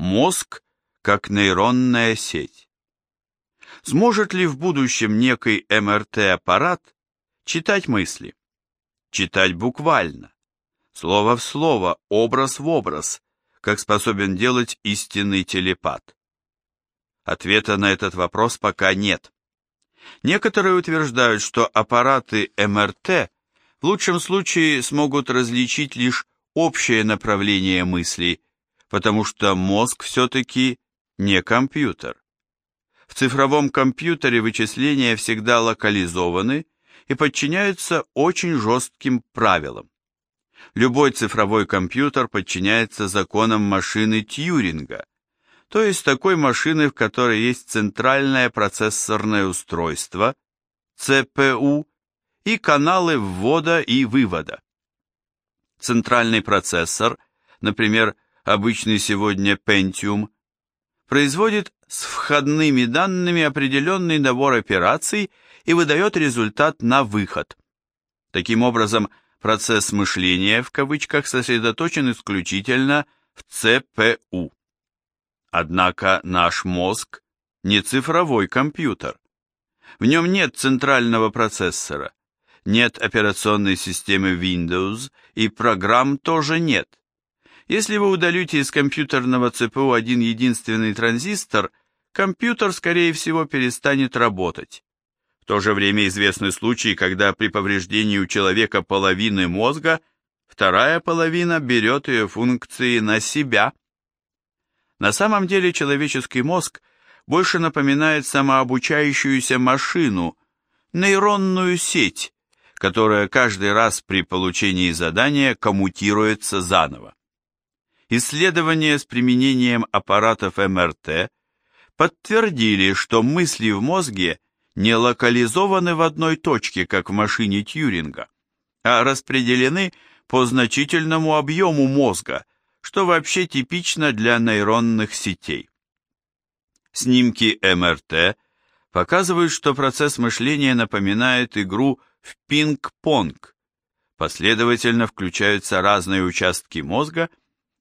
Мозг как нейронная сеть. Сможет ли в будущем некий МРТ-аппарат читать мысли? Читать буквально, слово в слово, образ в образ, как способен делать истинный телепат? Ответа на этот вопрос пока нет. Некоторые утверждают, что аппараты МРТ в лучшем случае смогут различить лишь общее направление мыслей, потому что мозг все-таки не компьютер. В цифровом компьютере вычисления всегда локализованы и подчиняются очень жестким правилам. Любой цифровой компьютер подчиняется законам машины Тьюринга, то есть такой машины, в которой есть центральное процессорное устройство, ЦПУ, и каналы ввода и вывода. Центральный процессор, например, обычный сегодня Pentium, производит с входными данными определенный набор операций и выдает результат на выход. Таким образом, процесс мышления в кавычках сосредоточен исключительно в ЦПУ. Однако наш мозг не цифровой компьютер. В нем нет центрального процессора, нет операционной системы Windows и программ тоже нет. Если вы удалите из компьютерного ЦПУ один единственный транзистор, компьютер, скорее всего, перестанет работать. В то же время известны случаи, когда при повреждении у человека половины мозга вторая половина берет ее функции на себя. На самом деле человеческий мозг больше напоминает самообучающуюся машину, нейронную сеть, которая каждый раз при получении задания коммутируется заново. Исследования с применением аппаратов МРТ подтвердили, что мысли в мозге не локализованы в одной точке, как в машине Тьюринга, а распределены по значительному объему мозга, что вообще типично для нейронных сетей. Снимки МРТ показывают, что процесс мышления напоминает игру в пинг-понг. Последовательно включаются разные участки мозга,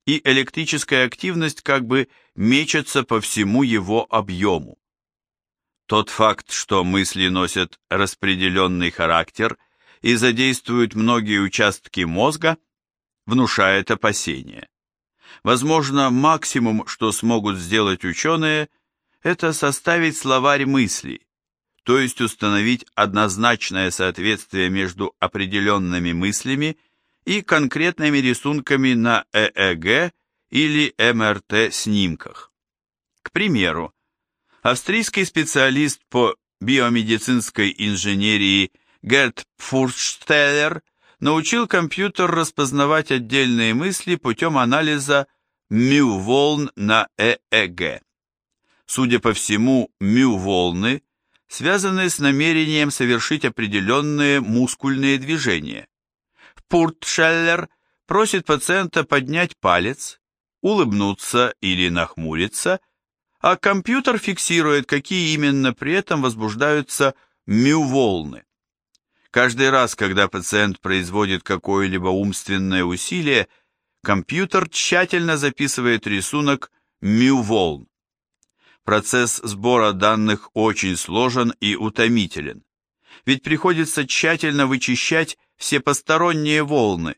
и электрическая активность как бы мечется по всему его объему. Тот факт, что мысли носят распределенный характер и задействуют многие участки мозга, внушает опасения. Возможно, максимум, что смогут сделать ученые, это составить словарь мыслей, то есть установить однозначное соответствие между определенными мыслями и конкретными рисунками на ЭЭГ или МРТ-снимках. К примеру, австрийский специалист по биомедицинской инженерии Герт Фурштеллер научил компьютер распознавать отдельные мысли путем анализа мю-волн на ЭЭГ. Судя по всему, мю-волны связанные с намерением совершить определенные мускульные движения. Пуртшеллер просит пациента поднять палец, улыбнуться или нахмуриться, а компьютер фиксирует, какие именно при этом возбуждаются мю-волны. Каждый раз, когда пациент производит какое-либо умственное усилие, компьютер тщательно записывает рисунок мю-волн. Процесс сбора данных очень сложен и утомителен, ведь приходится тщательно вычищать все посторонние волны,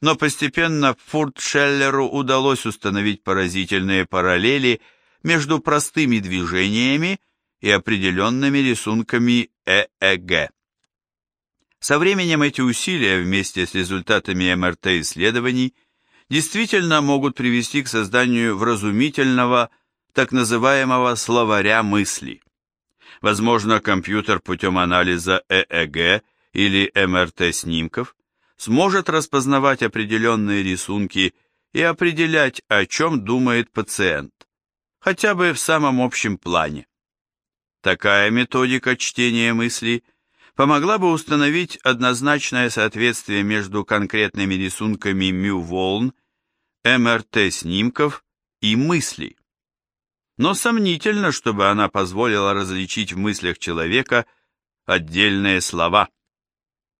но постепенно Фуртшеллеру удалось установить поразительные параллели между простыми движениями и определенными рисунками ЭЭГ. Со временем эти усилия вместе с результатами МРТ-исследований действительно могут привести к созданию вразумительного так называемого словаря мысли. Возможно, компьютер путем анализа ЭЭГ или МРТ-снимков сможет распознавать определенные рисунки и определять, о чем думает пациент, хотя бы в самом общем плане. Такая методика чтения мыслей помогла бы установить однозначное соответствие между конкретными рисунками мю-волн, МРТ-снимков и мыслей но сомнительно, чтобы она позволила различить в мыслях человека отдельные слова –